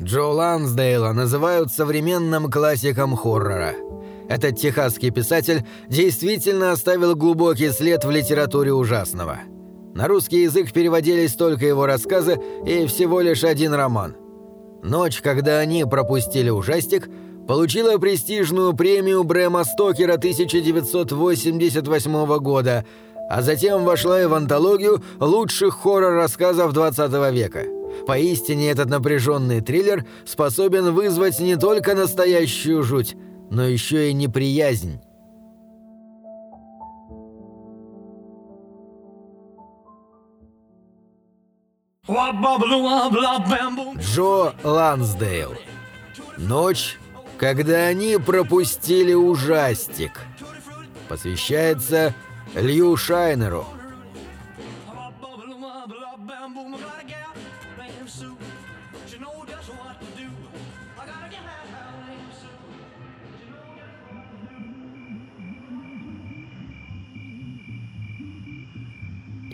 Джо Лансдейла называют современным классиком хоррора. Этот техасский писатель действительно оставил глубокий след в литературе ужасного. На русский язык переводились только его рассказы и всего лишь один роман. «Ночь, когда они пропустили ужастик», получила престижную премию Брэма Стокера 1988 года, а затем вошла и в антологию лучших хоррор-рассказов 20 века – Поистине этот напряженный триллер способен вызвать не только настоящую жуть, но еще и неприязнь. Джо Лансдейл. Ночь, когда они пропустили ужастик. Посвящается Лью Шайнеру –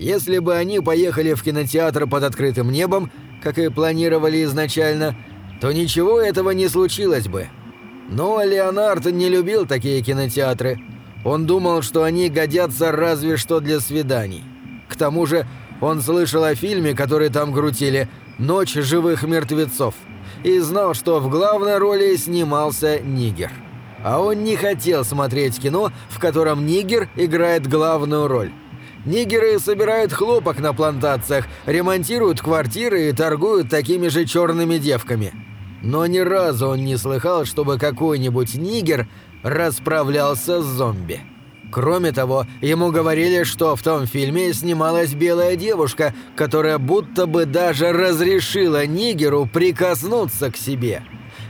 Если бы они поехали в кинотеатр под открытым небом, как и планировали изначально, то ничего этого не случилось бы. Но Леонард не любил такие кинотеатры. Он думал, что они годятся разве что для свиданий. К тому же он слышал о фильме, который там крутили «Ночь живых мертвецов» и знал, что в главной роли снимался Нигер. А он не хотел смотреть кино, в котором Нигер играет главную роль. Нигеры собирают хлопок на плантациях, ремонтируют квартиры и торгуют такими же черными девками. Но ни разу он не слыхал, чтобы какой-нибудь нигер расправлялся с зомби. Кроме того, ему говорили, что в том фильме снималась белая девушка, которая будто бы даже разрешила нигеру прикоснуться к себе.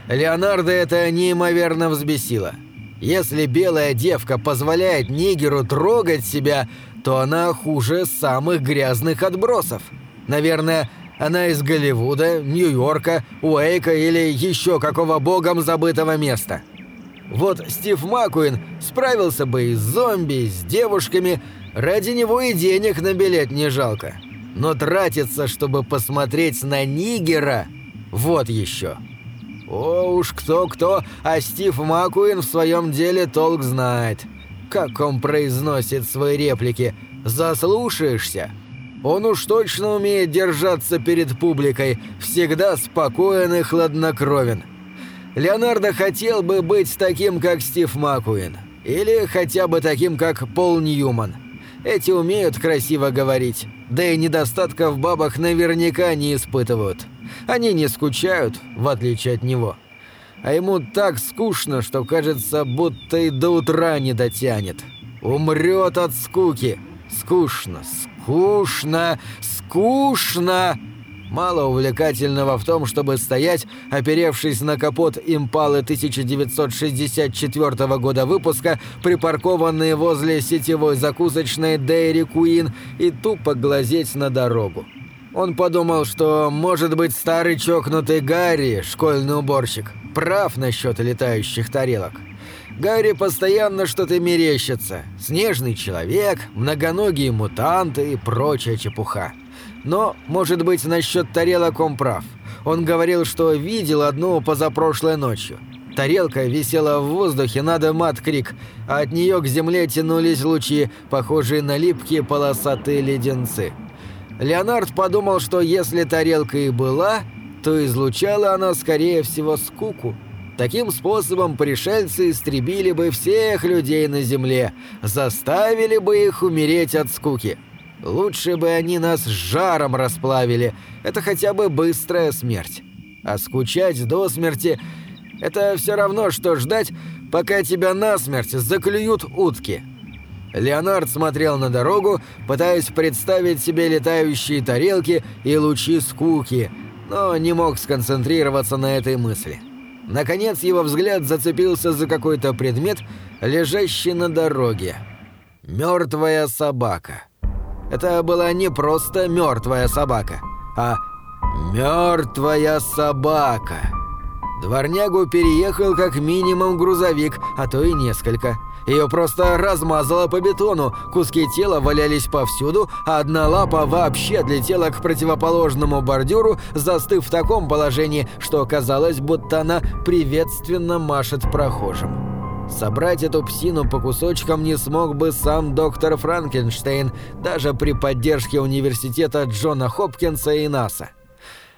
Леонардо это неимоверно взбесило. Если белая девка позволяет нигеру трогать себя, то она хуже самых грязных отбросов. Наверное, она из Голливуда, Нью-Йорка, Уэйка или еще какого богом забытого места. Вот Стив Макуин справился бы и с зомби, и с девушками, ради него и денег на билет не жалко. Но тратиться, чтобы посмотреть на Нигера, вот еще. О уж кто-кто, а Стив Макуин в своем деле толк знает. Как он произносит свои реплики. Заслушаешься? Он уж точно умеет держаться перед публикой, всегда спокоен и хладнокровен. Леонардо хотел бы быть таким, как Стив Макуин. Или хотя бы таким, как Пол Ньюман. Эти умеют красиво говорить, да и недостатков в бабах наверняка не испытывают. Они не скучают, в отличие от него а ему так скучно, что кажется, будто и до утра не дотянет. Умрет от скуки. Скучно, скучно, скучно. Мало увлекательного в том, чтобы стоять, оперевшись на капот импалы 1964 года выпуска, припаркованные возле сетевой закусочной Дейри Куин, и тупо глазеть на дорогу. Он подумал, что, может быть, старый чокнутый Гарри, школьный уборщик, прав насчет летающих тарелок. Гарри постоянно что-то мерещится. Снежный человек, многоногие мутанты и прочая чепуха. Но, может быть, насчет тарелок он прав. Он говорил, что видел одну позапрошлой ночью. Тарелка висела в воздухе над Мат-Крик, а от нее к земле тянулись лучи, похожие на липкие полосатые леденцы. Леонард подумал, что если тарелка и была, то излучала она, скорее всего, скуку. Таким способом пришельцы истребили бы всех людей на Земле, заставили бы их умереть от скуки. Лучше бы они нас жаром расплавили, это хотя бы быстрая смерть. А скучать до смерти – это все равно, что ждать, пока тебя насмерть заклюют утки. Леонард смотрел на дорогу, пытаясь представить себе летающие тарелки и лучи скуки – но не мог сконцентрироваться на этой мысли. Наконец его взгляд зацепился за какой-то предмет, лежащий на дороге. Мертвая собака. Это была не просто мертвая собака, а мертвая собака. Дворнягу переехал как минимум грузовик, а то и несколько. Ее просто размазало по бетону, куски тела валялись повсюду, а одна лапа вообще отлетела к противоположному бордюру, застыв в таком положении, что казалось, будто она приветственно машет прохожим. Собрать эту псину по кусочкам не смог бы сам доктор Франкенштейн, даже при поддержке университета Джона Хопкинса и НАСА.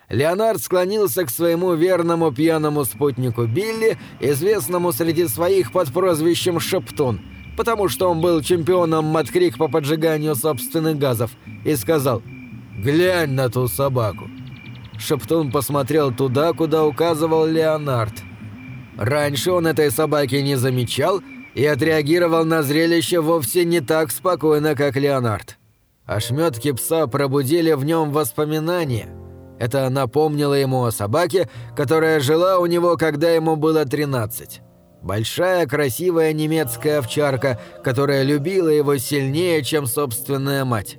Леонард склонился к своему верному пьяному спутнику Билли, известному среди своих под прозвищем «Шептун», потому что он был чемпионом Маткрик по поджиганию собственных газов, и сказал «Глянь на ту собаку». Шептун посмотрел туда, куда указывал Леонард. Раньше он этой собаки не замечал и отреагировал на зрелище вовсе не так спокойно, как Леонард. Ошметки пса пробудили в нем воспоминания. Это напомнило ему о собаке, которая жила у него, когда ему было 13. Большая красивая немецкая овчарка, которая любила его сильнее, чем собственная мать.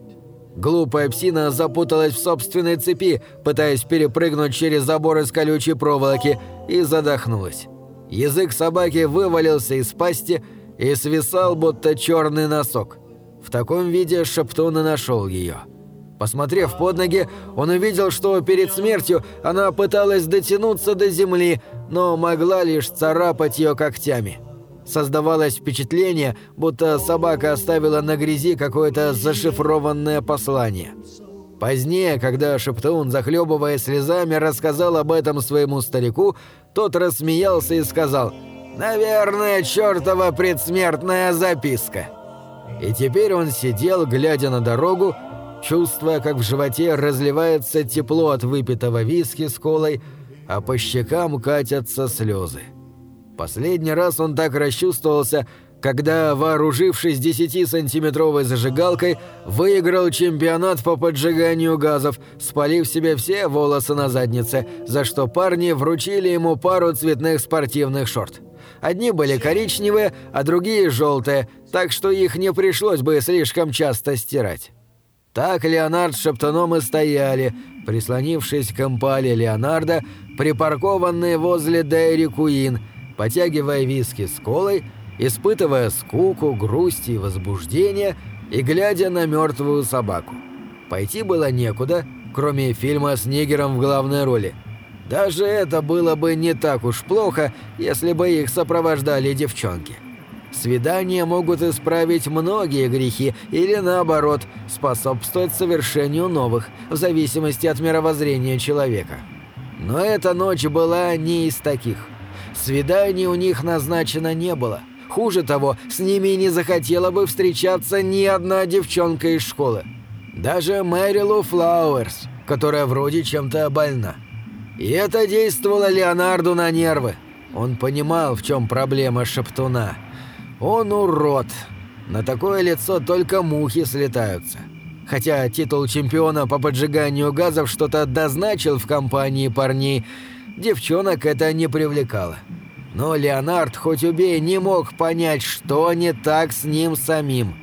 Глупая псина запуталась в собственной цепи, пытаясь перепрыгнуть через забор из колючей проволоки, и задохнулась. Язык собаки вывалился из пасти и свисал, будто черный носок. В таком виде Шептун и нашел ее. Посмотрев под ноги, он увидел, что перед смертью она пыталась дотянуться до земли, но могла лишь царапать ее когтями. Создавалось впечатление, будто собака оставила на грязи какое-то зашифрованное послание. Позднее, когда Шептун, захлебывая слезами, рассказал об этом своему старику, тот рассмеялся и сказал «Наверное, чертова предсмертная записка». И теперь он сидел, глядя на дорогу, чувствуя, как в животе разливается тепло от выпитого виски с колой, а по щекам катятся слезы. Последний раз он так расчувствовался, когда, вооружившись 10-сантиметровой зажигалкой, выиграл чемпионат по поджиганию газов, спалив себе все волосы на заднице, за что парни вручили ему пару цветных спортивных шорт. Одни были коричневые, а другие желтые, так что их не пришлось бы слишком часто стирать. Так Леонард с Шептуном и стояли, прислонившись к импале Леонарда, припаркованные возле Дэйри Куин, потягивая виски с колой – испытывая скуку, грусть и возбуждение и глядя на мертвую собаку. Пойти было некуда, кроме фильма с Нигером в главной роли. Даже это было бы не так уж плохо, если бы их сопровождали девчонки. Свидания могут исправить многие грехи или, наоборот, способствовать совершению новых, в зависимости от мировоззрения человека. Но эта ночь была не из таких. Свиданий у них назначено не было – Хуже того, с ними не захотела бы встречаться ни одна девчонка из школы. Даже Мэрилу Флауэрс, которая вроде чем-то больна. И это действовало Леонарду на нервы. Он понимал, в чем проблема Шептуна. Он урод. На такое лицо только мухи слетаются. Хотя титул чемпиона по поджиганию газов что-то дозначил в компании парней, девчонок это не привлекало. Но Леонард, хоть убей, не мог понять, что не так с ним самим.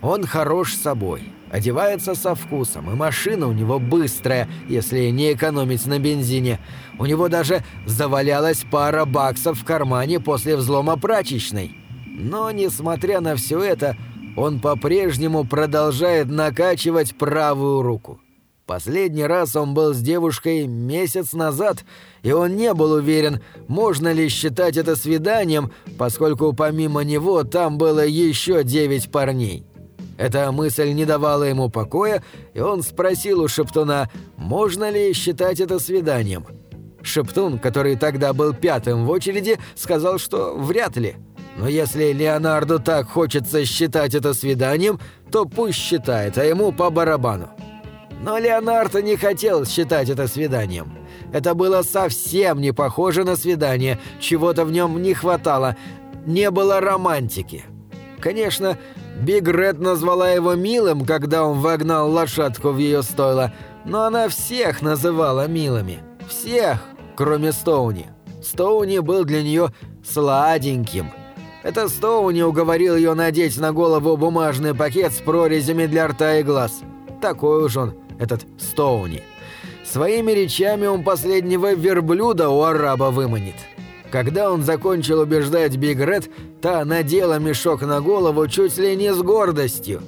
Он хорош собой, одевается со вкусом, и машина у него быстрая, если не экономить на бензине. У него даже завалялась пара баксов в кармане после взлома прачечной. Но, несмотря на все это, он по-прежнему продолжает накачивать правую руку. Последний раз он был с девушкой месяц назад, и он не был уверен, можно ли считать это свиданием, поскольку помимо него там было еще девять парней. Эта мысль не давала ему покоя, и он спросил у Шептуна, можно ли считать это свиданием. Шептун, который тогда был пятым в очереди, сказал, что вряд ли. Но если Леонарду так хочется считать это свиданием, то пусть считает, а ему по барабану. Но Леонардо не хотел считать это свиданием. Это было совсем не похоже на свидание, чего-то в нем не хватало, не было романтики. Конечно, Биг Ред назвала его милым, когда он вогнал лошадку в ее стойло, но она всех называла милыми. Всех, кроме Стоуни. Стоуни был для нее сладеньким. Это Стоуни уговорил ее надеть на голову бумажный пакет с прорезями для рта и глаз. Такой уж он этот Стоуни. Своими речами он последнего верблюда у араба выманит. Когда он закончил убеждать Биг Ред, та надела мешок на голову чуть ли не с гордостью.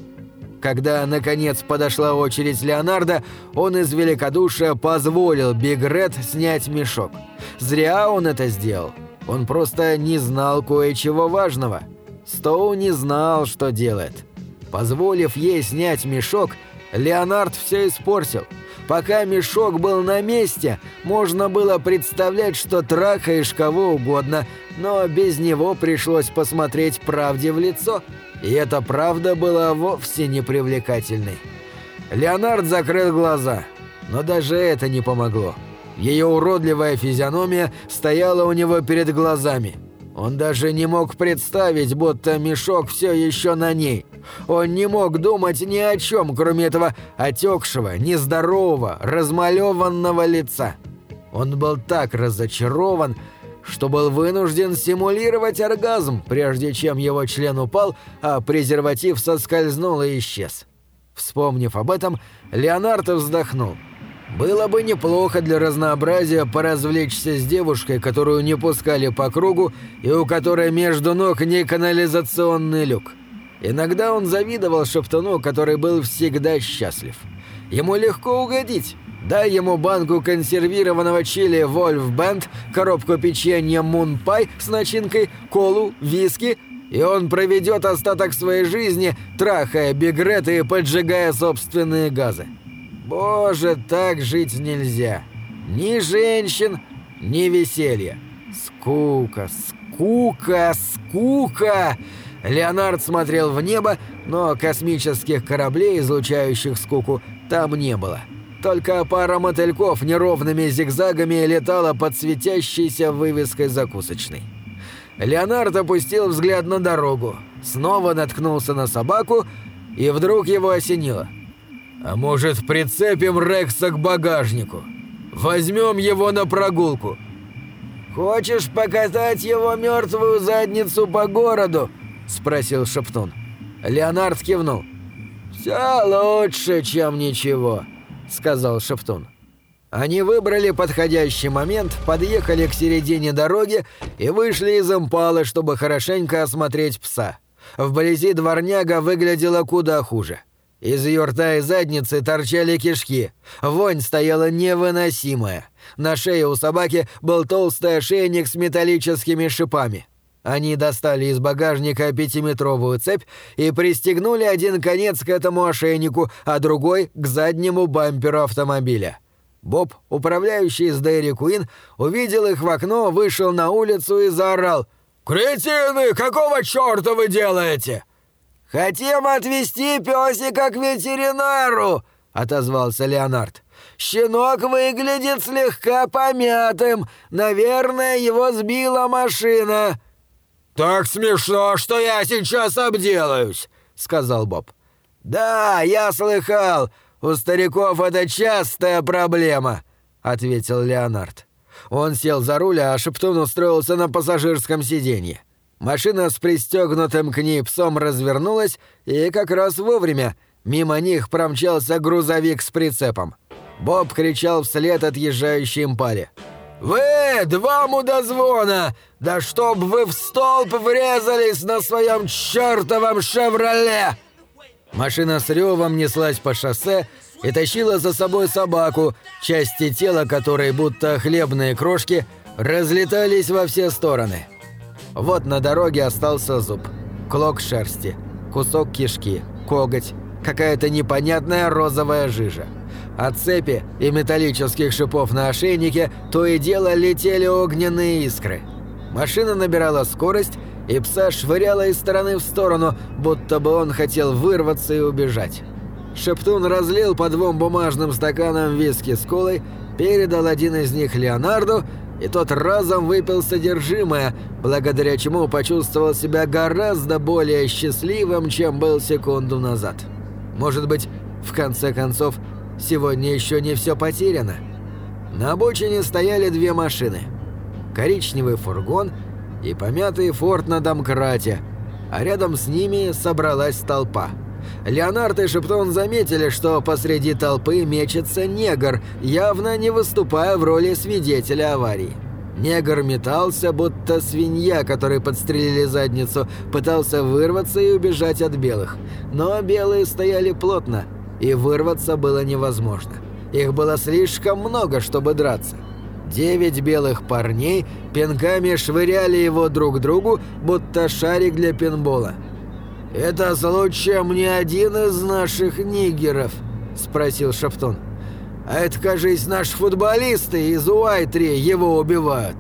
Когда, наконец, подошла очередь Леонардо, он из великодушия позволил Биг Ред снять мешок. Зря он это сделал. Он просто не знал кое-чего важного. Стоу не знал, что делает. Позволив ей снять мешок, Леонард все испортил. Пока мешок был на месте, можно было представлять, что трахаешь кого угодно, но без него пришлось посмотреть правде в лицо. И эта правда была вовсе не привлекательной. Леонард закрыл глаза, но даже это не помогло. Ее уродливая физиономия стояла у него перед глазами – он даже не мог представить, будто мешок все еще на ней. Он не мог думать ни о чем, кроме этого отекшего, нездорового, размалеванного лица. Он был так разочарован, что был вынужден симулировать оргазм, прежде чем его член упал, а презерватив соскользнул и исчез. Вспомнив об этом, Леонардо вздохнул – было бы неплохо для разнообразия поразвлечься с девушкой, которую не пускали по кругу и у которой между ног не канализационный люк. Иногда он завидовал Шептуну, который был всегда счастлив. Ему легко угодить. Дай ему банку консервированного чили «Вольф Бенд», коробку печенья «Мун Пай» с начинкой, колу, виски, и он проведет остаток своей жизни, трахая бигреты и поджигая собственные газы. Боже, так жить нельзя. Ни женщин, ни веселья. Скука, скука, скука! Леонард смотрел в небо, но космических кораблей, излучающих скуку, там не было. Только пара мотыльков неровными зигзагами летала под светящейся вывеской закусочной. Леонард опустил взгляд на дорогу, снова наткнулся на собаку, и вдруг его осенило – а может, прицепим Рекса к багажнику? Возьмем его на прогулку. Хочешь покатать его мертвую задницу по городу? Спросил Шептун. Леонард кивнул. «Все лучше, чем ничего», — сказал Шептун. Они выбрали подходящий момент, подъехали к середине дороги и вышли из импалы, чтобы хорошенько осмотреть пса. Вблизи дворняга выглядела куда хуже. Из ее рта и задницы торчали кишки. Вонь стояла невыносимая. На шее у собаки был толстый ошейник с металлическими шипами. Они достали из багажника пятиметровую цепь и пристегнули один конец к этому ошейнику, а другой — к заднему бамперу автомобиля. Боб, управляющий с Дэри Куин, увидел их в окно, вышел на улицу и заорал «Кретины, какого чёрта вы делаете?» «Хотим отвезти пёсика к ветеринару!» — отозвался Леонард. «Щенок выглядит слегка помятым. Наверное, его сбила машина». «Так смешно, что я сейчас обделаюсь», — сказал Боб. «Да, я слыхал. У стариков это частая проблема», — ответил Леонард. Он сел за руль, а Шептун устроился на пассажирском сиденье. Машина с пристегнутым к ней псом развернулась, и как раз вовремя мимо них промчался грузовик с прицепом. Боб кричал вслед отъезжающей импале. «Вы, два мудозвона! Да чтоб вы в столб врезались на своем чертовом «Шевроле»!» Машина с ревом неслась по шоссе и тащила за собой собаку, части тела которой, будто хлебные крошки, разлетались во все стороны. Вот на дороге остался зуб. Клок шерсти, кусок кишки, коготь, какая-то непонятная розовая жижа. От цепи и металлических шипов на ошейнике то и дело летели огненные искры. Машина набирала скорость, и пса швыряла из стороны в сторону, будто бы он хотел вырваться и убежать. Шептун разлил по двум бумажным стаканам виски с колой, передал один из них Леонарду, и тот разом выпил содержимое, благодаря чему почувствовал себя гораздо более счастливым, чем был секунду назад. Может быть, в конце концов, сегодня еще не все потеряно? На обочине стояли две машины. Коричневый фургон и помятый форт на домкрате, а рядом с ними собралась толпа. Леонард и Шептон заметили, что посреди толпы мечется негр, явно не выступая в роли свидетеля аварии. Негр метался, будто свинья, которой подстрелили задницу, пытался вырваться и убежать от белых. Но белые стояли плотно, и вырваться было невозможно. Их было слишком много, чтобы драться. Девять белых парней пинками швыряли его друг другу, будто шарик для пинбола. «Это случаем не один из наших нигеров?» – спросил Шептун. «А это, кажется, наши футболисты из Уайтри его убивают».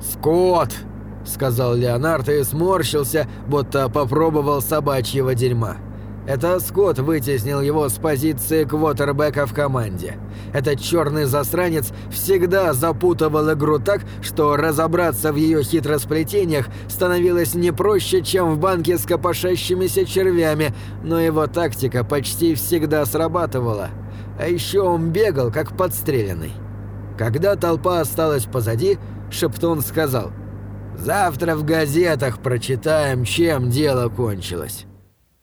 «Скот!» – сказал Леонард и сморщился, будто попробовал собачьего дерьма. Это Скотт вытеснил его с позиции квотербека в команде. Этот черный засранец всегда запутывал игру так, что разобраться в ее хитросплетениях становилось не проще, чем в банке с копошащимися червями, но его тактика почти всегда срабатывала. А еще он бегал, как подстреленный. Когда толпа осталась позади, Шептун сказал «Завтра в газетах прочитаем, чем дело кончилось».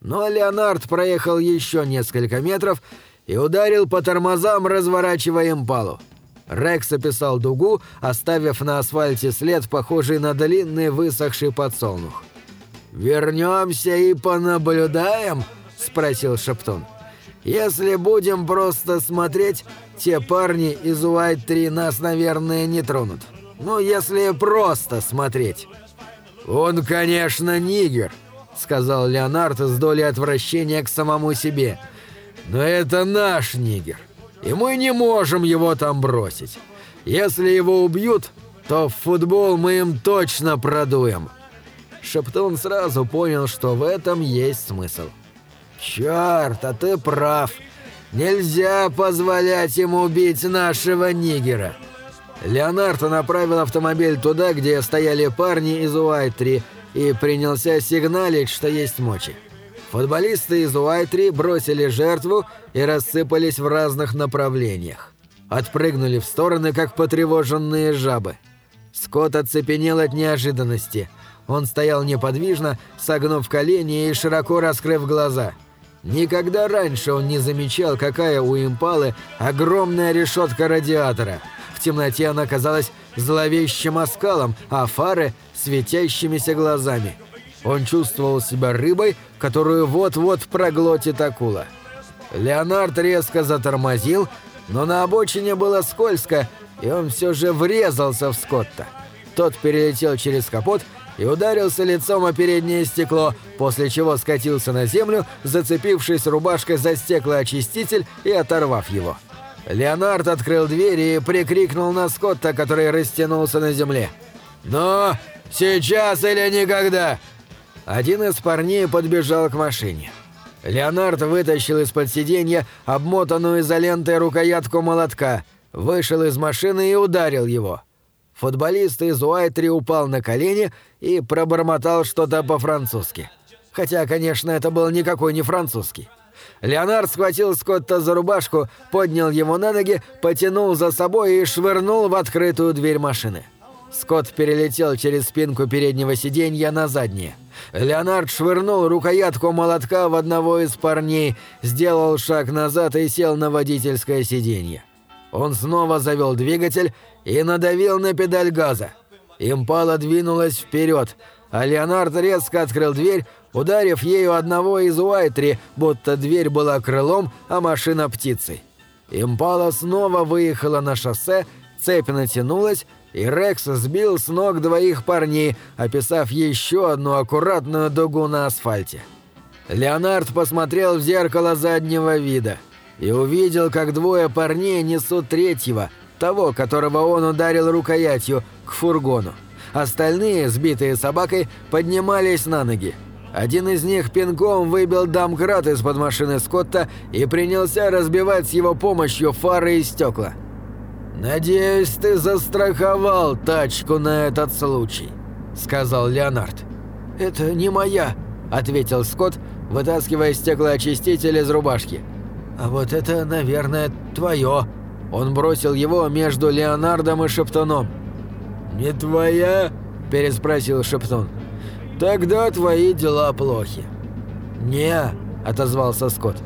Но Леонард проехал еще несколько метров и ударил по тормозам, разворачивая импалу. Рекс описал дугу, оставив на асфальте след, похожий на длинный высохший подсолнух. «Вернемся и понаблюдаем?» – спросил Шептун. «Если будем просто смотреть, те парни из Уайт-3 нас, наверное, не тронут. Ну, если просто смотреть». «Он, конечно, нигер», сказал Леонард с долей отвращения к самому себе. «Но это наш нигер, и мы не можем его там бросить. Если его убьют, то в футбол мы им точно продуем». Шептун сразу понял, что в этом есть смысл. «Чёрт, а ты прав. Нельзя позволять ему убить нашего нигера». Леонард направил автомобиль туда, где стояли парни из Уайтри, и принялся сигналить, что есть мочи. Футболисты из Уайтри бросили жертву и рассыпались в разных направлениях. Отпрыгнули в стороны, как потревоженные жабы. Скотт оцепенел от неожиданности. Он стоял неподвижно, согнув колени и широко раскрыв глаза. Никогда раньше он не замечал, какая у импалы огромная решетка радиатора. В темноте она казалась зловещим оскалом, а фары светящимися глазами. Он чувствовал себя рыбой, которую вот-вот проглотит акула. Леонард резко затормозил, но на обочине было скользко, и он все же врезался в Скотта. Тот перелетел через капот и ударился лицом о переднее стекло, после чего скатился на землю, зацепившись рубашкой за стеклоочиститель и оторвав его. Леонард открыл дверь и прикрикнул на Скотта, который растянулся на земле. «Но Сейчас или никогда!» Один из парней подбежал к машине. Леонард вытащил из-под сиденья обмотанную изолентой рукоятку молотка, вышел из машины и ударил его. Футболист из Уайтри упал на колени и пробормотал что-то по-французски. Хотя, конечно, это был никакой не французский. Леонард схватил Скотта за рубашку, поднял его на ноги, потянул за собой и швырнул в открытую дверь машины. Скотт перелетел через спинку переднего сиденья на заднее. Леонард швырнул рукоятку молотка в одного из парней, сделал шаг назад и сел на водительское сиденье. Он снова завел двигатель и надавил на педаль газа. Импала двинулась вперед, а Леонард резко открыл дверь, ударив ею одного из Уайтри, будто дверь была крылом, а машина птицей. Импала снова выехала на шоссе, цепь натянулась, и Рекс сбил с ног двоих парней, описав еще одну аккуратную дугу на асфальте. Леонард посмотрел в зеркало заднего вида и увидел, как двое парней несут третьего, того, которого он ударил рукоятью, к фургону. Остальные, сбитые собакой, поднимались на ноги. Один из них пинком выбил домкрат из-под машины Скотта и принялся разбивать с его помощью фары и стекла. «Надеюсь, ты застраховал тачку на этот случай», — сказал Леонард. «Это не моя», — ответил Скотт, вытаскивая стеклоочиститель из рубашки. «А вот это, наверное, твое». Он бросил его между Леонардом и Шептуном. «Не твоя?» – переспросил Шептун. «Тогда твои дела плохи». «Не», – отозвался Скотт.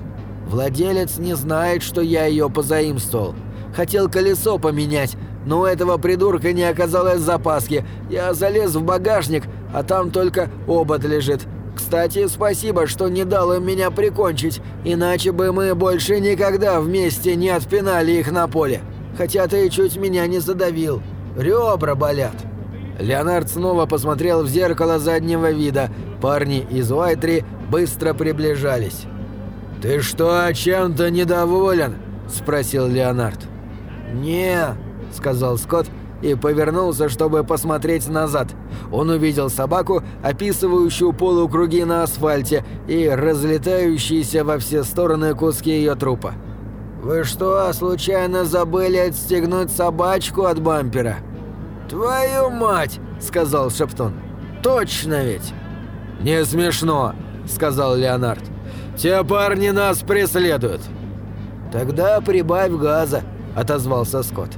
«Владелец не знает, что я ее позаимствовал. Хотел колесо поменять, но у этого придурка не оказалось запаски. Я залез в багажник, а там только обод лежит. Кстати, спасибо, что не дал им меня прикончить, иначе бы мы больше никогда вместе не отпинали их на поле. Хотя ты чуть меня не задавил. Ребра болят». Леонард снова посмотрел в зеркало заднего вида. Парни из Уайтри быстро приближались. «Ты что, чем-то недоволен?» – спросил Леонард. «Не», – сказал Скотт и повернулся, чтобы посмотреть назад. Он увидел собаку, описывающую полукруги на асфальте и разлетающиеся во все стороны куски ее трупа. «Вы что, случайно забыли отстегнуть собачку от бампера?» «Твою мать!» — сказал Шептун. «Точно ведь!» «Не смешно!» — сказал Леонард. «Те парни нас преследуют!» «Тогда прибавь газа!» — отозвался Скотт.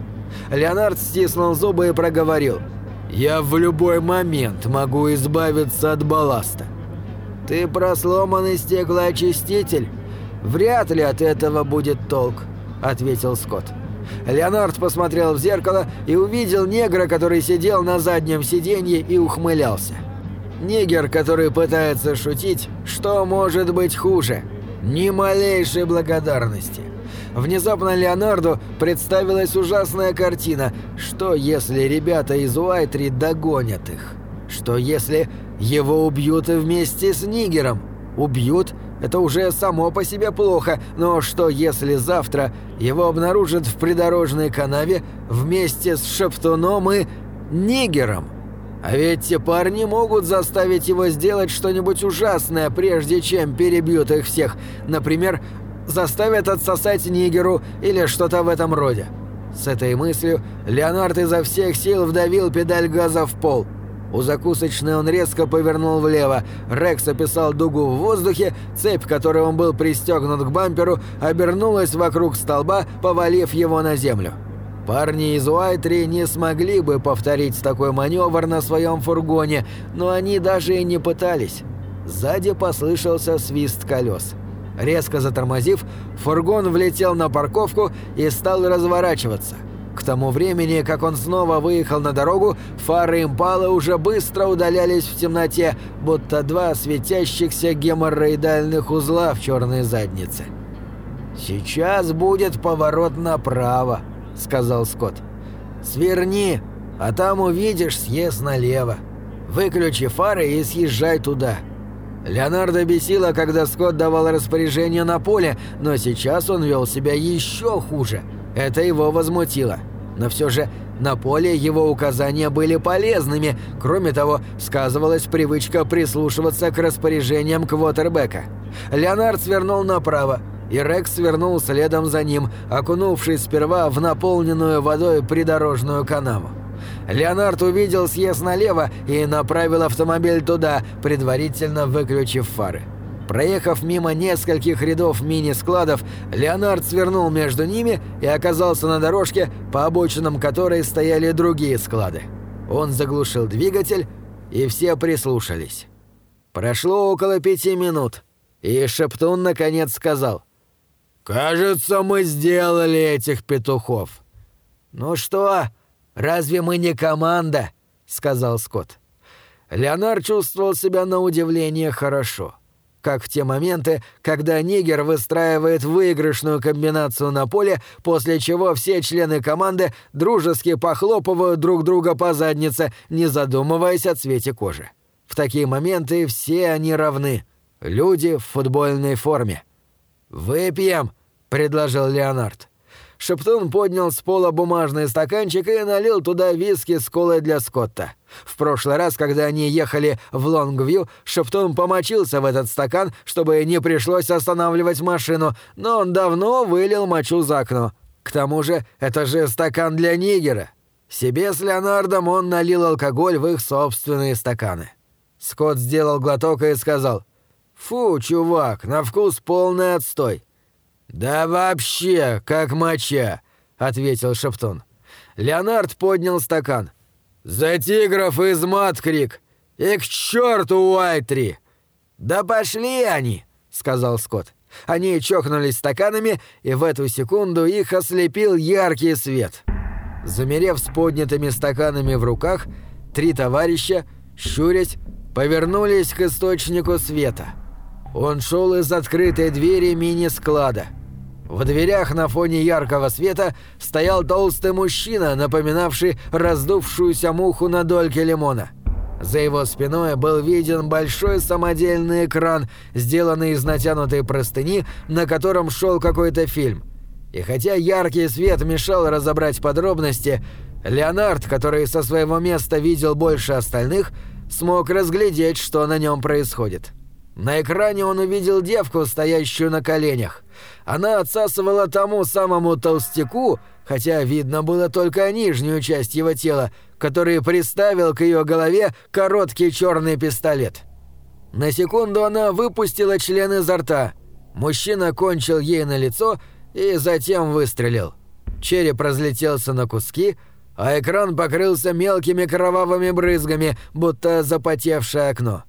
Леонард стиснул зубы и проговорил. «Я в любой момент могу избавиться от балласта». «Ты про сломанный стеклоочиститель? Вряд ли от этого будет толк», — ответил Скотт. Леонард посмотрел в зеркало и увидел негра, который сидел на заднем сиденье и ухмылялся. Нигер, который пытается шутить, что может быть хуже? Ни малейшей благодарности. Внезапно Леонарду представилась ужасная картина. Что если ребята из Уайтри догонят их? Что если его убьют вместе с Нигером? Убьют это уже само по себе плохо, но что если завтра его обнаружат в придорожной канаве вместе с Шептуном и Нигером? А ведь те парни могут заставить его сделать что-нибудь ужасное, прежде чем перебьют их всех. Например, заставят отсосать Нигеру или что-то в этом роде. С этой мыслью Леонард изо всех сил вдавил педаль газа в пол. У закусочной он резко повернул влево. Рекс описал дугу в воздухе, цепь, которой он был пристегнут к бамперу, обернулась вокруг столба, повалив его на землю. Парни из Уайтри не смогли бы повторить такой маневр на своем фургоне, но они даже и не пытались. Сзади послышался свист колес. Резко затормозив, фургон влетел на парковку и стал разворачиваться. К тому времени, как он снова выехал на дорогу, фары импалы уже быстро удалялись в темноте, будто два светящихся геморроидальных узла в черной заднице. «Сейчас будет поворот направо», — сказал Скотт. «Сверни, а там увидишь съезд налево. Выключи фары и съезжай туда». Леонардо бесило, когда Скотт давал распоряжение на поле, но сейчас он вел себя еще хуже — это его возмутило. Но все же на поле его указания были полезными, кроме того, сказывалась привычка прислушиваться к распоряжениям квотербека. Леонард свернул направо, и Рекс свернул следом за ним, окунувшись сперва в наполненную водой придорожную канаву. Леонард увидел съезд налево и направил автомобиль туда, предварительно выключив фары. Проехав мимо нескольких рядов мини-складов, Леонард свернул между ними и оказался на дорожке, по обочинам которой стояли другие склады. Он заглушил двигатель, и все прислушались. Прошло около пяти минут, и Шептун наконец сказал. «Кажется, мы сделали этих петухов». «Ну что, разве мы не команда?» — сказал Скотт. Леонард чувствовал себя на удивление хорошо. — как в те моменты, когда Нигер выстраивает выигрышную комбинацию на поле, после чего все члены команды дружески похлопывают друг друга по заднице, не задумываясь о цвете кожи. В такие моменты все они равны. Люди в футбольной форме. «Выпьем», — предложил Леонард. Шептун поднял с пола бумажный стаканчик и налил туда виски с колой для Скотта. В прошлый раз, когда они ехали в Лонгвью, Шептун помочился в этот стакан, чтобы не пришлось останавливать машину, но он давно вылил мочу за окно. К тому же, это же стакан для нигера. Себе с Леонардом он налил алкоголь в их собственные стаканы. Скотт сделал глоток и сказал, «Фу, чувак, на вкус полный отстой». «Да вообще, как моча», — ответил Шептун. Леонард поднял стакан. «За тигров из Маткрик! И к черту Уайтри!» «Да пошли они!» — сказал Скотт. Они чокнулись стаканами, и в эту секунду их ослепил яркий свет. Замерев с поднятыми стаканами в руках, три товарища, щурясь, повернулись к источнику света. Он шел из открытой двери мини-склада. В дверях на фоне яркого света стоял толстый мужчина, напоминавший раздувшуюся муху на дольке лимона. За его спиной был виден большой самодельный экран, сделанный из натянутой простыни, на котором шел какой-то фильм. И хотя яркий свет мешал разобрать подробности, Леонард, который со своего места видел больше остальных, смог разглядеть, что на нем происходит. На экране он увидел девку, стоящую на коленях. Она отсасывала тому самому толстяку, хотя видно было только нижнюю часть его тела, который приставил к ее голове короткий черный пистолет. На секунду она выпустила член изо рта. Мужчина кончил ей на лицо и затем выстрелил. Череп разлетелся на куски, а экран покрылся мелкими кровавыми брызгами, будто запотевшее окно.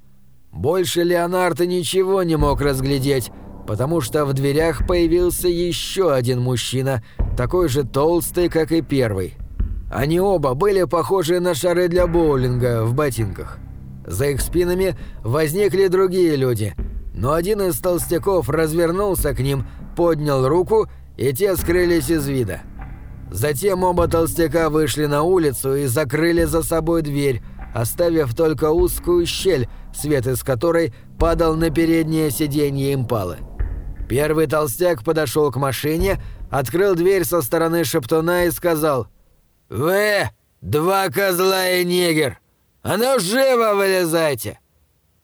Больше Леонард ничего не мог разглядеть, потому что в дверях появился еще один мужчина, такой же толстый, как и первый. Они оба были похожи на шары для боулинга в ботинках. За их спинами возникли другие люди, но один из толстяков развернулся к ним, поднял руку, и те скрылись из вида. Затем оба толстяка вышли на улицу и закрыли за собой дверь, оставив только узкую щель, свет из которой падал на переднее сиденье импалы. Первый толстяк подошел к машине, открыл дверь со стороны Шептуна и сказал «Вы, два козла и негер! А ну живо вылезайте!»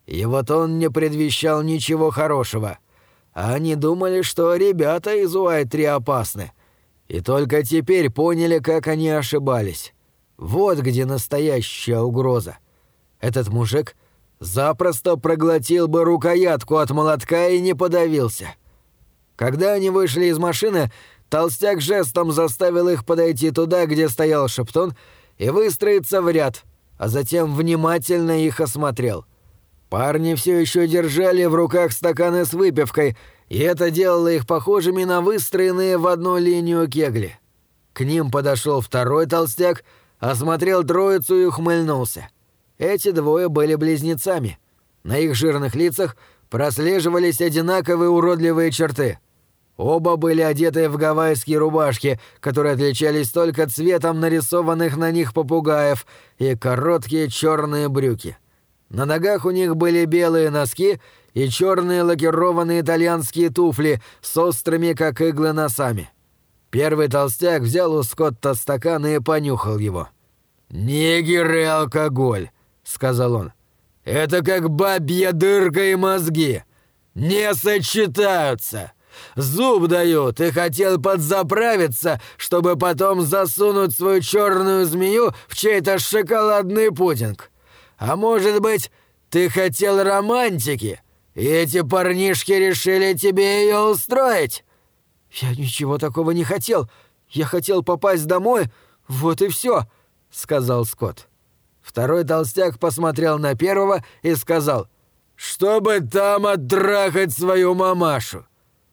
И вот он не предвещал ничего хорошего. А они думали, что ребята из Уайт-3 опасны. И только теперь поняли, как они ошибались. Вот где настоящая угроза. Этот мужик запросто проглотил бы рукоятку от молотка и не подавился. Когда они вышли из машины, толстяк жестом заставил их подойти туда, где стоял Шептон, и выстроиться в ряд, а затем внимательно их осмотрел. Парни все еще держали в руках стаканы с выпивкой, и это делало их похожими на выстроенные в одну линию кегли. К ним подошел второй толстяк, осмотрел троицу и ухмыльнулся. Эти двое были близнецами. На их жирных лицах прослеживались одинаковые уродливые черты. Оба были одеты в гавайские рубашки, которые отличались только цветом нарисованных на них попугаев, и короткие черные брюки. На ногах у них были белые носки и черные лакированные итальянские туфли с острыми, как иглы, носами. Первый толстяк взял у Скотта стакан и понюхал его. «Негер и алкоголь», — сказал он. Это как бабья дырка и мозги. Не сочетаются. Зуб дают и хотел подзаправиться, чтобы потом засунуть свою черную змею в чей-то шоколадный пудинг. А может быть, ты хотел романтики, и эти парнишки решили тебе ее устроить? Я ничего такого не хотел. Я хотел попасть домой, вот и все, сказал Скотт. Второй толстяк посмотрел на первого и сказал «Чтобы там оттрахать свою мамашу».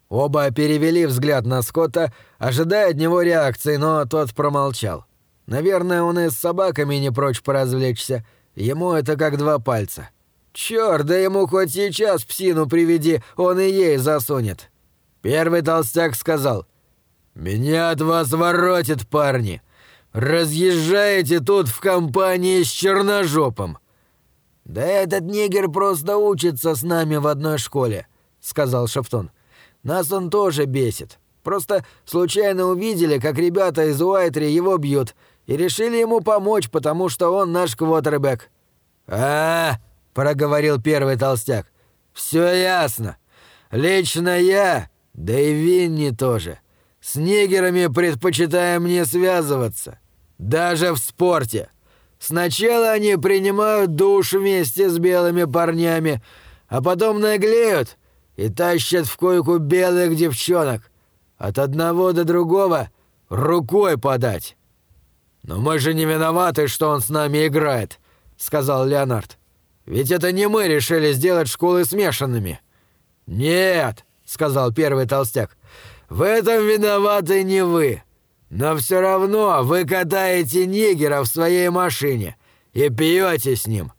Оба перевели взгляд на Скотта, ожидая от него реакции, но тот промолчал. Наверное, он и с собаками не прочь поразвлечься. Ему это как два пальца. Чёрт, да ему хоть сейчас псину приведи, он и ей засунет. Первый толстяк сказал «Меня от вас воротит, парни. Разъезжаете тут в компании с черножопом». «Да этот нигер просто учится с нами в одной школе», — сказал Шептон. «Нас он тоже бесит. Просто случайно увидели, как ребята из Уайтри его бьют, и решили ему помочь, потому что он наш квотербек». «А, -а, -а проговорил первый толстяк. «Все ясно. Лично я, да и Винни тоже. С нигерами предпочитаем не связываться. Даже в спорте. Сначала они принимают душ вместе с белыми парнями, а потом наглеют и тащат в койку белых девчонок. От одного до другого рукой подать. «Но мы же не виноваты, что он с нами играет», — сказал Леонард. «Ведь это не мы решили сделать школы смешанными». «Нет», — сказал первый толстяк, в этом виноваты не вы. Но все равно вы катаете нигера в своей машине и пьете с ним».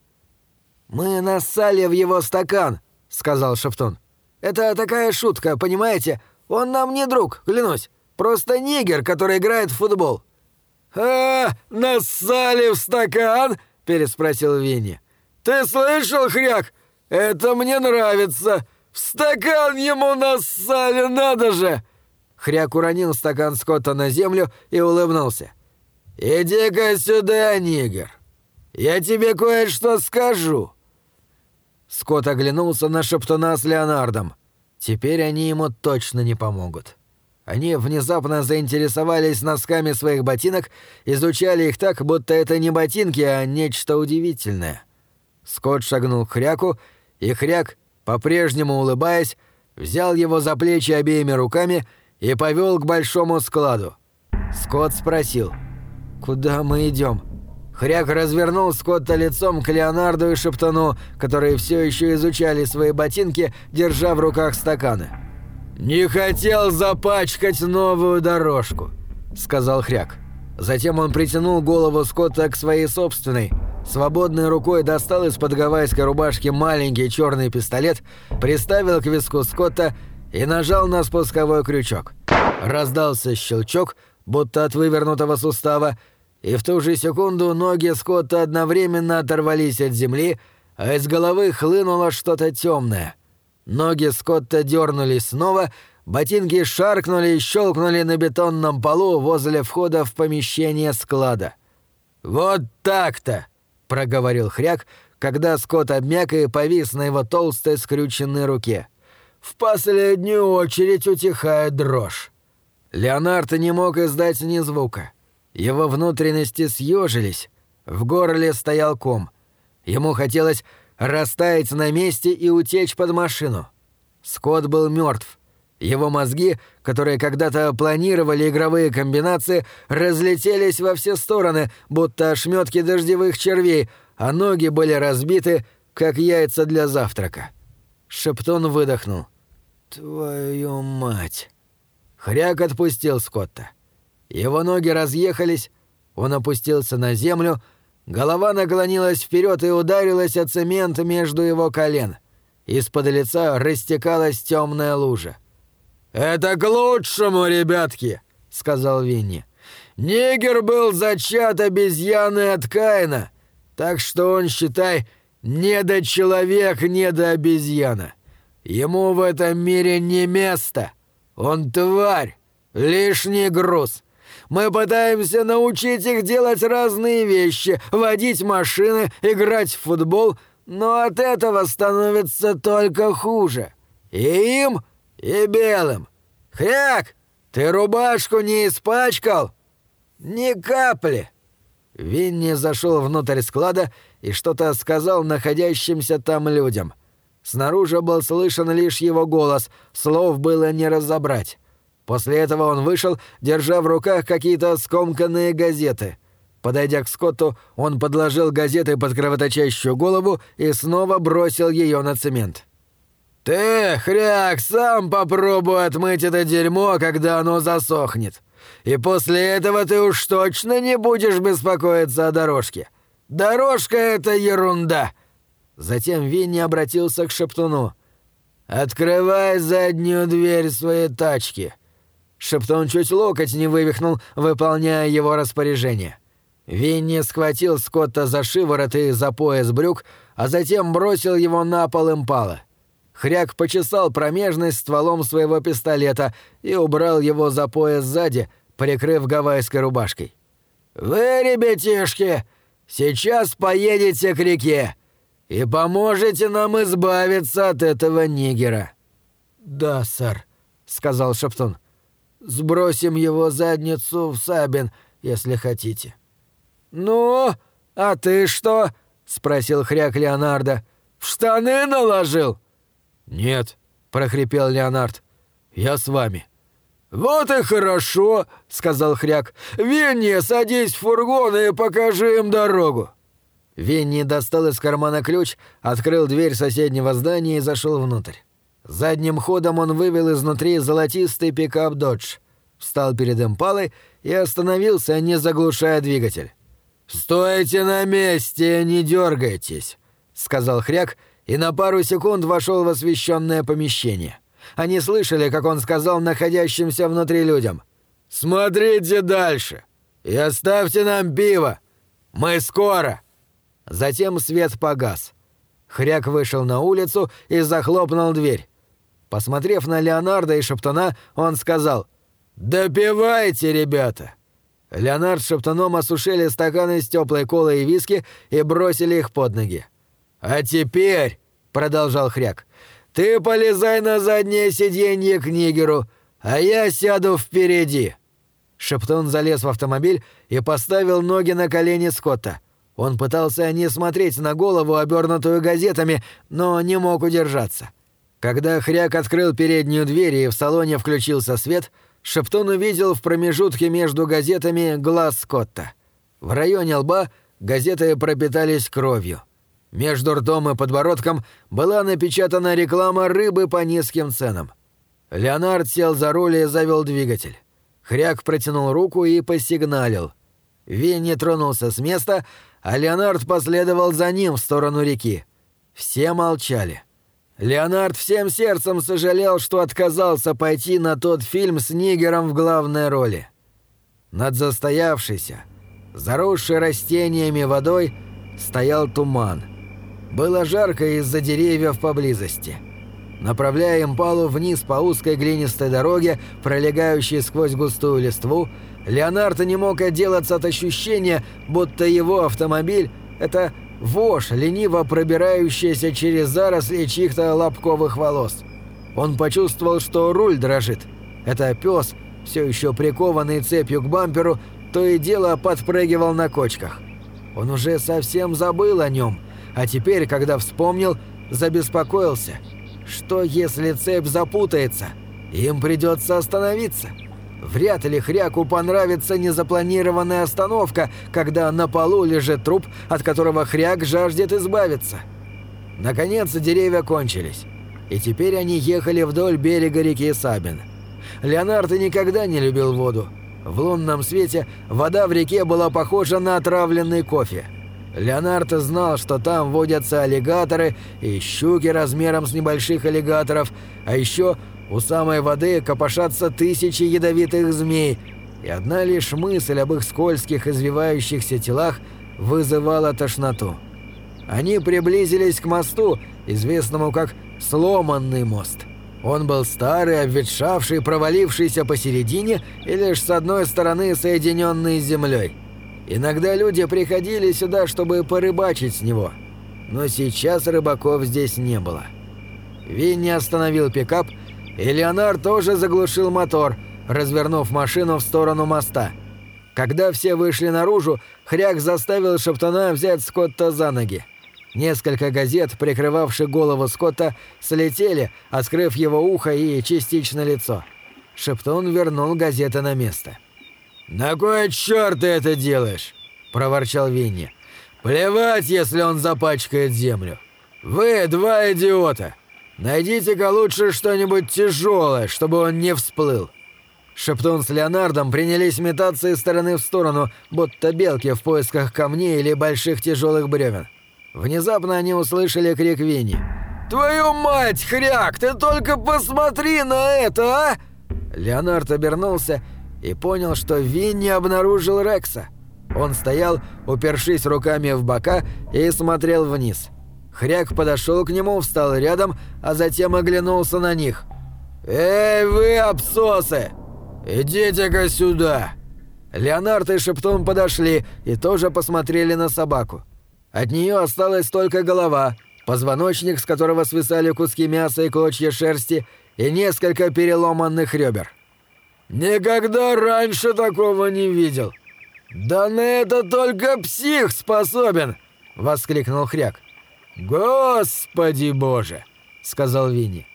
«Мы нассали в его стакан», — сказал Шептун. «Это такая шутка, понимаете? Он нам не друг, клянусь. Просто нигер, который играет в футбол». «А, нассали в стакан?» — переспросил Винни. «Ты слышал, хряк? Это мне нравится. В стакан ему нассали, надо же!» Хряк уронил стакан Скотта на землю и улыбнулся. «Иди-ка сюда, нигер. Я тебе кое-что скажу». Скотт оглянулся на Шептуна с Леонардом. Теперь они ему точно не помогут. Они внезапно заинтересовались носками своих ботинок, изучали их так, будто это не ботинки, а нечто удивительное. Скотт шагнул к Хряку, и Хряк, по-прежнему улыбаясь, взял его за плечи обеими руками и повел к большому складу. Скотт спросил, «Куда мы идем?» Хряк развернул Скотта лицом к Леонарду и Шептону, которые все еще изучали свои ботинки, держа в руках стаканы. «Не хотел запачкать новую дорожку», — сказал Хряк. Затем он притянул голову Скотта к своей собственной, свободной рукой достал из-под гавайской рубашки маленький черный пистолет, приставил к виску Скотта и нажал на спусковой крючок. Раздался щелчок, будто от вывернутого сустава, и в ту же секунду ноги Скотта одновременно оторвались от земли, а из головы хлынуло что-то темное. Ноги Скотта дернулись снова, ботинки шаркнули и щелкнули на бетонном полу возле входа в помещение склада. «Вот так-то!» — проговорил Хряк, когда Скотт обмяк и повис на его толстой скрюченной руке. «В последнюю очередь утихает дрожь». Леонард не мог издать ни звука. Его внутренности съежились, в горле стоял ком. Ему хотелось растаять на месте и утечь под машину. Скотт был мертв. Его мозги, которые когда-то планировали игровые комбинации, разлетелись во все стороны, будто ошметки дождевых червей, а ноги были разбиты, как яйца для завтрака. Шептон выдохнул. «Твою мать!» Хряк отпустил Скотта. Его ноги разъехались, он опустился на землю, голова наклонилась вперед и ударилась о цемент между его колен. Из-под лица растекалась темная лужа. «Это к лучшему, ребятки!» — сказал Винни. «Нигер был зачат обезьяной от Каина, так что он, считай, недочеловек, недообезьяна. Ему в этом мире не место. Он тварь, лишний груз». Мы пытаемся научить их делать разные вещи, водить машины, играть в футбол, но от этого становится только хуже. И им, и белым. Хряк, ты рубашку не испачкал? Ни капли. Винни зашел внутрь склада и что-то сказал находящимся там людям. Снаружи был слышен лишь его голос, слов было не разобрать. После этого он вышел, держа в руках какие-то скомканные газеты. Подойдя к Скотту, он подложил газеты под кровоточащую голову и снова бросил ее на цемент. «Ты, хряк, сам попробуй отмыть это дерьмо, когда оно засохнет. И после этого ты уж точно не будешь беспокоиться о дорожке. Дорожка — это ерунда!» Затем Винни обратился к Шептуну. «Открывай заднюю дверь своей тачки. Шептун чуть локоть не вывихнул, выполняя его распоряжение. Винни схватил Скотта за шиворот и за пояс брюк, а затем бросил его на пол импала. Хряк почесал промежность стволом своего пистолета и убрал его за пояс сзади, прикрыв гавайской рубашкой. «Вы, ребятишки, сейчас поедете к реке и поможете нам избавиться от этого нигера». «Да, сэр», — сказал Шептун. — Сбросим его задницу в Сабин, если хотите». «Ну, а ты что?» — спросил хряк Леонардо. «В штаны наложил?» «Нет», — прохрипел Леонард. «Я с вами». «Вот и хорошо», — сказал хряк. «Винни, садись в фургон и покажи им дорогу». Винни достал из кармана ключ, открыл дверь соседнего здания и зашел внутрь. Задним ходом он вывел изнутри золотистый пикап «Додж». встал перед импалой и остановился, не заглушая двигатель. «Стойте на месте, не дергайтесь», — сказал Хряк и на пару секунд вошел в освещенное помещение. Они слышали, как он сказал находящимся внутри людям. «Смотрите дальше и оставьте нам пиво. Мы скоро». Затем свет погас. Хряк вышел на улицу и захлопнул дверь. Посмотрев на Леонарда и Шептуна, он сказал «Допивайте, ребята!» Леонард с Шептуном осушили стаканы с теплой колой и виски и бросили их под ноги. «А теперь», — продолжал Хряк, — «ты полезай на заднее сиденье к Нигеру, а я сяду впереди». Шептун залез в автомобиль и поставил ноги на колени Скотта. Он пытался не смотреть на голову, обернутую газетами, но не мог удержаться. Когда Хряк открыл переднюю дверь и в салоне включился свет, Шептун увидел в промежутке между газетами глаз Скотта. В районе лба газеты пропитались кровью. Между ртом и подбородком была напечатана реклама рыбы по низким ценам. Леонард сел за руль и завел двигатель. Хряк протянул руку и посигналил. Винни тронулся с места, а Леонард последовал за ним в сторону реки. Все молчали. Леонард всем сердцем сожалел, что отказался пойти на тот фильм с Нигером в главной роли. Над застоявшейся, заросшей растениями водой стоял туман. Было жарко из-за деревьев поблизости. Направляя импалу вниз по узкой глинистой дороге, пролегающей сквозь густую листву, Леонард не мог отделаться от ощущения, будто его автомобиль — это вошь, лениво пробирающаяся через заросли чьих-то лобковых волос. Он почувствовал, что руль дрожит. Это пес, все еще прикованный цепью к бамперу, то и дело подпрыгивал на кочках. Он уже совсем забыл о нем — а теперь, когда вспомнил, забеспокоился. Что если цепь запутается? Им придется остановиться. Вряд ли Хряку понравится незапланированная остановка, когда на полу лежит труп, от которого Хряк жаждет избавиться. Наконец деревья кончились, и теперь они ехали вдоль берега реки Сабин. Леонард никогда не любил воду. В лунном свете вода в реке была похожа на отравленный кофе. Леонард знал, что там водятся аллигаторы и щуки размером с небольших аллигаторов, а еще у самой воды копошатся тысячи ядовитых змей, и одна лишь мысль об их скользких извивающихся телах вызывала тошноту. Они приблизились к мосту, известному как «сломанный мост». Он был старый, обветшавший, провалившийся посередине и лишь с одной стороны соединенный с землей. Иногда люди приходили сюда, чтобы порыбачить с него. Но сейчас рыбаков здесь не было. Винни остановил пикап, и Леонард тоже заглушил мотор, развернув машину в сторону моста. Когда все вышли наружу, Хряк заставил Шептуна взять Скотта за ноги. Несколько газет, прикрывавших голову Скотта, слетели, открыв его ухо и частично лицо. Шептун вернул газеты на место. — «На кой черт ты это делаешь?» – проворчал Винни. «Плевать, если он запачкает землю. Вы два идиота. Найдите-ка лучше что-нибудь тяжелое, чтобы он не всплыл». Шептун с Леонардом принялись метаться из стороны в сторону, будто белки в поисках камней или больших тяжелых бревен. Внезапно они услышали крик Винни. «Твою мать, хряк, ты только посмотри на это, а!» Леонард обернулся и понял, что Винни обнаружил Рекса. Он стоял, упершись руками в бока, и смотрел вниз. Хряк подошел к нему, встал рядом, а затем оглянулся на них. «Эй, вы, абсосы! Идите-ка сюда!» Леонард и Шептун подошли и тоже посмотрели на собаку. От нее осталась только голова, позвоночник, с которого свисали куски мяса и клочья шерсти, и несколько переломанных ребер. «Никогда раньше такого не видел!» «Да на это только псих способен!» — воскликнул Хряк. «Господи боже!» — сказал Винни.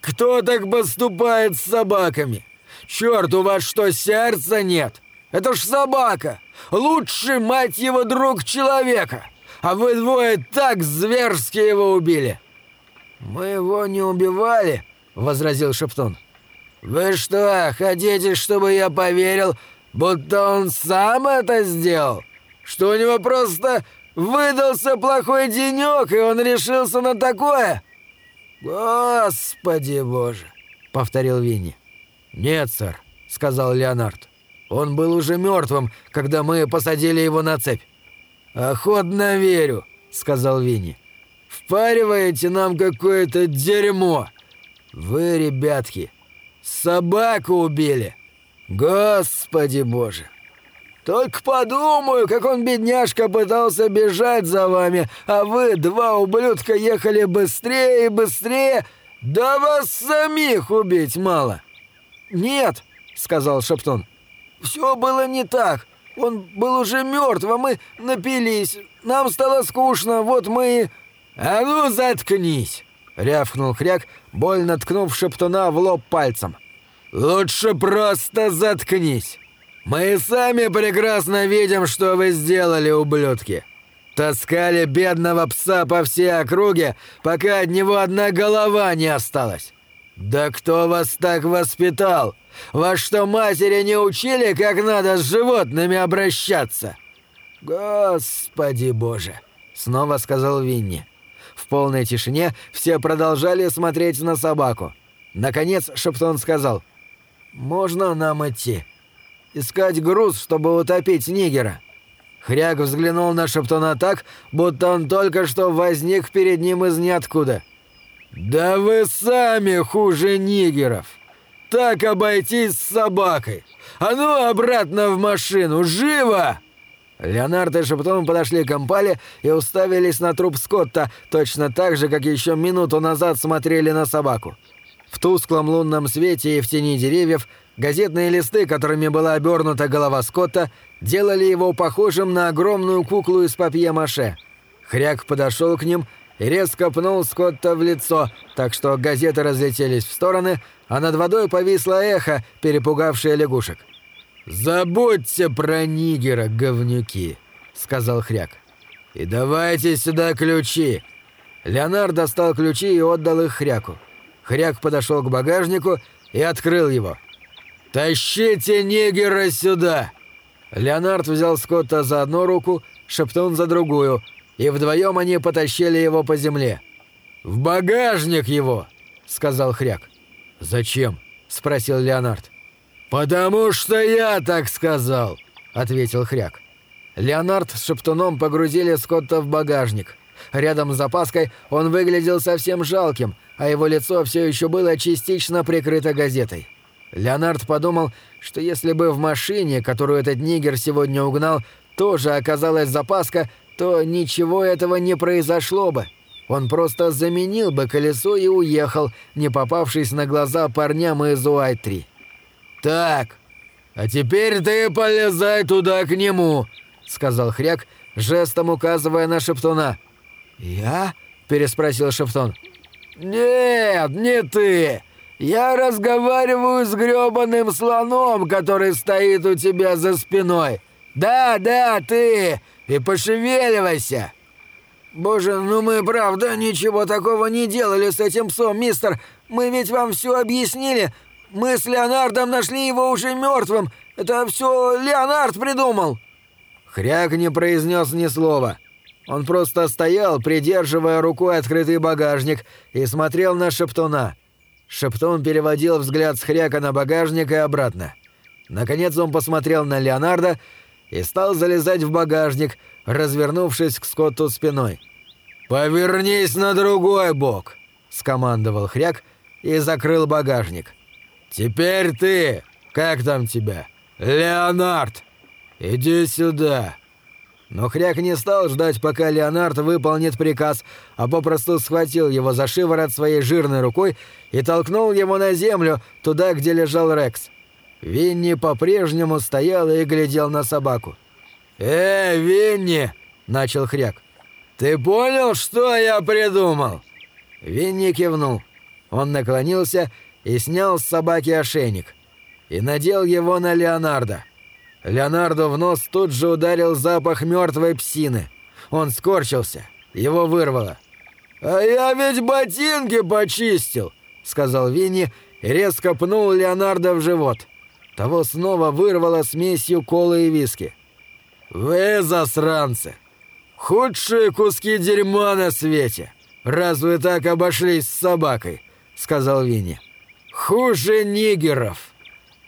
«Кто так поступает с собаками? Черт, у вас что, сердца нет? Это ж собака! Лучший, мать его, друг человека! А вы двое так зверски его убили!» «Мы его не убивали!» — возразил Шептун. «Вы что, хотите, чтобы я поверил, будто он сам это сделал? Что у него просто выдался плохой денек, и он решился на такое?» «Господи боже!» — повторил Винни. «Нет, сэр», — сказал Леонард. «Он был уже мертвым, когда мы посадили его на цепь». «Охотно верю», — сказал Винни. «Впариваете нам какое-то дерьмо. Вы, ребятки, собаку убили. Господи боже!» «Только подумаю, как он, бедняжка, пытался бежать за вами, а вы, два ублюдка, ехали быстрее и быстрее. Да вас самих убить мало!» «Нет», — сказал Шептун. «Все было не так. Он был уже мертв, а мы напились. Нам стало скучно, вот мы...» «А ну, заткнись!» — рявкнул Хряк, больно ткнув Шептуна в лоб пальцем. «Лучше просто заткнись!» «Мы сами прекрасно видим, что вы сделали, ублюдки. Таскали бедного пса по всей округе, пока от него одна голова не осталась. Да кто вас так воспитал? Вас что, матери не учили, как надо с животными обращаться?» «Господи боже!» — снова сказал Винни. Полной тишине все продолжали смотреть на собаку. Наконец Шептон сказал, «Можно нам идти?» искать груз, чтобы утопить нигера. Хряк взглянул на Шептуна так, будто он только что возник перед ним из ниоткуда. «Да вы сами хуже нигеров! Так обойтись с собакой! А ну обратно в машину! Живо!» Леонард и Шептун подошли к Ампале и уставились на труп Скотта, точно так же, как еще минуту назад смотрели на собаку. В тусклом лунном свете и в тени деревьев газетные листы, которыми была обернута голова Скотта, делали его похожим на огромную куклу из папье-маше. Хряк подошел к ним и резко пнул Скотта в лицо, так что газеты разлетелись в стороны, а над водой повисло эхо, перепугавшее лягушек. «Забудьте про нигера, говнюки», — сказал Хряк. «И давайте сюда ключи». Леонард достал ключи и отдал их Хряку. Хряк подошел к багажнику и открыл его. «Тащите нигера сюда!» Леонард взял Скотта за одну руку, Шептун за другую, и вдвоем они потащили его по земле. «В багажник его!» — сказал Хряк. «Зачем?» — спросил Леонард. «Потому что я так сказал!» — ответил Хряк. Леонард с Шептуном погрузили Скотта в багажник. Рядом с запаской он выглядел совсем жалким, а его лицо все еще было частично прикрыто газетой. Леонард подумал, что если бы в машине, которую этот нигер сегодня угнал, тоже оказалась запаска, то ничего этого не произошло бы. Он просто заменил бы колесо и уехал, не попавшись на глаза парням из Уайт-3. «Так, а теперь ты полезай туда к нему», — сказал Хряк, жестом указывая на Шептуна. «Я?» — переспросил Шептун. «Нет, не ты. Я разговариваю с грёбаным слоном, который стоит у тебя за спиной. Да, да, ты. И пошевеливайся». «Боже, ну мы правда ничего такого не делали с этим псом, мистер. Мы ведь вам все объяснили. Мы с Леонардом нашли его уже мертвым. Это все Леонард придумал». Хряк не произнес ни слова. Он просто стоял, придерживая рукой открытый багажник, и смотрел на Шептуна. Шептун переводил взгляд с хряка на багажник и обратно. Наконец он посмотрел на Леонардо и стал залезать в багажник, развернувшись к Скотту спиной. «Повернись на другой бок!» — скомандовал хряк и закрыл багажник. «Теперь ты! Как там тебя? Леонард! Иди сюда!» Но Хряк не стал ждать, пока Леонард выполнит приказ, а попросту схватил его за шиворот своей жирной рукой и толкнул его на землю, туда, где лежал Рекс. Винни по-прежнему стоял и глядел на собаку. «Эй, Винни!» — начал Хряк. «Ты понял, что я придумал?» Винни кивнул. Он наклонился и снял с собаки ошейник. И надел его на Леонарда. Леонарду в нос тут же ударил запах мертвой псины. Он скорчился. Его вырвало. «А я ведь ботинки почистил!» — сказал Винни и резко пнул Леонардо в живот. Того снова вырвало смесью колы и виски. «Вы засранцы! Худшие куски дерьма на свете! Раз вы так обошлись с собакой!» — сказал Винни. «Хуже нигеров!»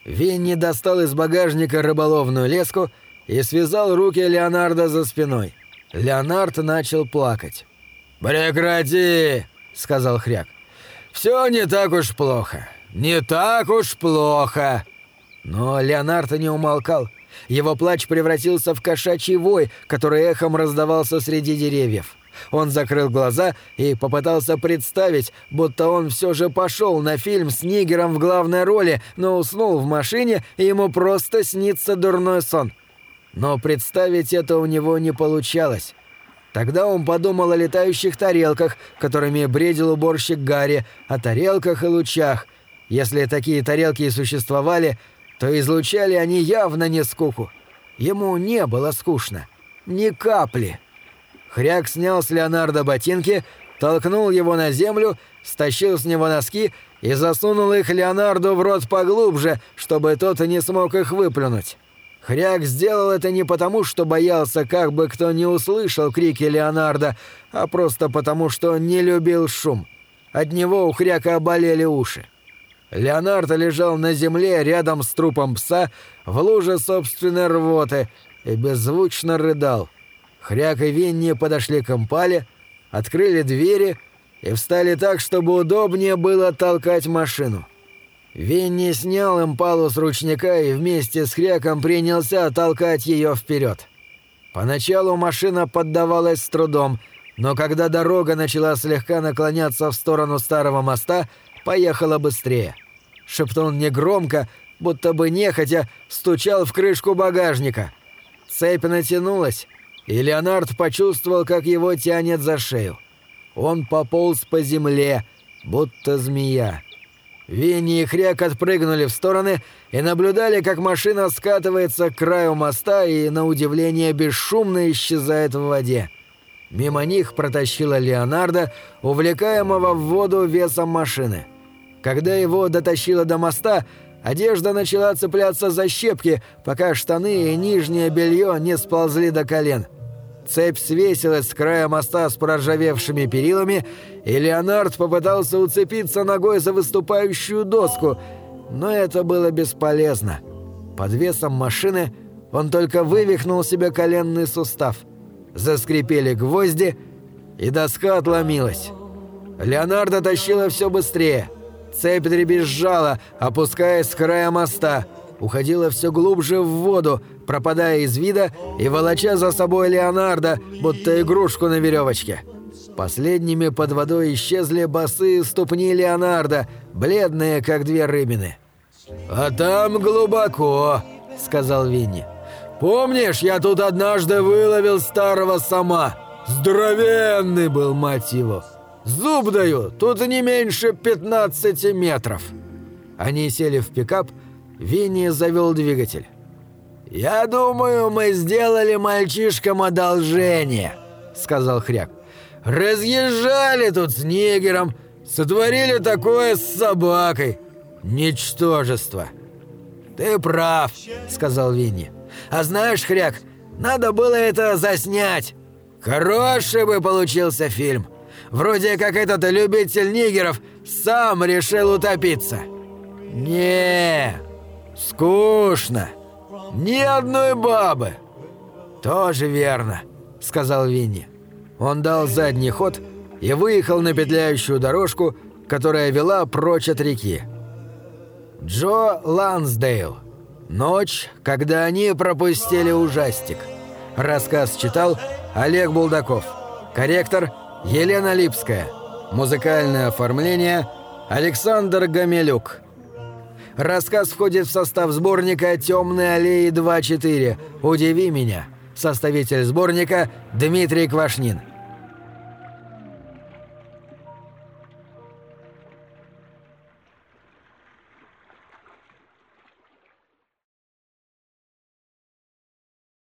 Винни достал из багажника рыболовную леску и связал руки Леонардо за спиной. Леонард начал плакать. «Прекрати!» — сказал Хряк. «Все не так уж плохо. Не так уж плохо!» Но Леонард не умолкал. Его плач превратился в кошачий вой, который эхом раздавался среди деревьев. Он закрыл глаза и попытался представить, будто он все же пошел на фильм с Нигером в главной роли, но уснул в машине, и ему просто снится дурной сон. Но представить это у него не получалось. Тогда он подумал о летающих тарелках, которыми бредил уборщик Гарри, о тарелках и лучах. Если такие тарелки и существовали, то излучали они явно не скуку. Ему не было скучно. Ни капли. Хряк снял с Леонардо ботинки, толкнул его на землю, стащил с него носки и засунул их Леонарду в рот поглубже, чтобы тот не смог их выплюнуть. Хряк сделал это не потому, что боялся, как бы кто не услышал крики Леонарда, а просто потому, что не любил шум. От него у Хряка болели уши. Леонард лежал на земле рядом с трупом пса в луже собственной рвоты и беззвучно рыдал. Хряк и Винни подошли к импале, открыли двери и встали так, чтобы удобнее было толкать машину. Винни снял импалу с ручника и вместе с Хряком принялся толкать ее вперед. Поначалу машина поддавалась с трудом, но когда дорога начала слегка наклоняться в сторону старого моста, поехала быстрее. Шептун негромко, будто бы нехотя, стучал в крышку багажника. Цепь натянулась, и Леонард почувствовал, как его тянет за шею. Он пополз по земле, будто змея. Винни и Хряк отпрыгнули в стороны и наблюдали, как машина скатывается к краю моста и, на удивление, бесшумно исчезает в воде. Мимо них протащила Леонардо, увлекаемого в воду весом машины. Когда его дотащило до моста, Одежда начала цепляться за щепки, пока штаны и нижнее белье не сползли до колен. Цепь свесилась с края моста с проржавевшими перилами, и Леонард попытался уцепиться ногой за выступающую доску, но это было бесполезно. Под весом машины он только вывихнул себе коленный сустав. Заскрипели гвозди, и доска отломилась. Леонардо тащило все быстрее – Цепь дребезжала, опускаясь с края моста, уходила все глубже в воду, пропадая из вида и волоча за собой Леонардо, будто игрушку на веревочке. Последними под водой исчезли босые ступни Леонардо, бледные, как две рыбины. «А там глубоко», — сказал Винни. «Помнишь, я тут однажды выловил старого сама? Здоровенный был, мать его!» Зуб даю, тут не меньше 15 метров. Они сели в пикап, Винни завел двигатель. «Я думаю, мы сделали мальчишкам одолжение», — сказал Хряк. «Разъезжали тут с нигером, сотворили такое с собакой. Ничтожество». «Ты прав», — сказал Винни. «А знаешь, Хряк, надо было это заснять. Хороший бы получился фильм. Вроде как этот любитель нигеров сам решил утопиться. Не, скучно. Ни одной бабы. Тоже верно, сказал Винни. Он дал задний ход и выехал на петляющую дорожку, которая вела прочь от реки. Джо Лансдейл. Ночь, когда они пропустили ужастик. Рассказ читал Олег Булдаков. Корректор – Елена Липская. Музыкальное оформление Александр Гамелюк. Рассказ входит в состав сборника «Темные аллеи 2.4. Удиви меня». Составитель сборника Дмитрий Квашнин.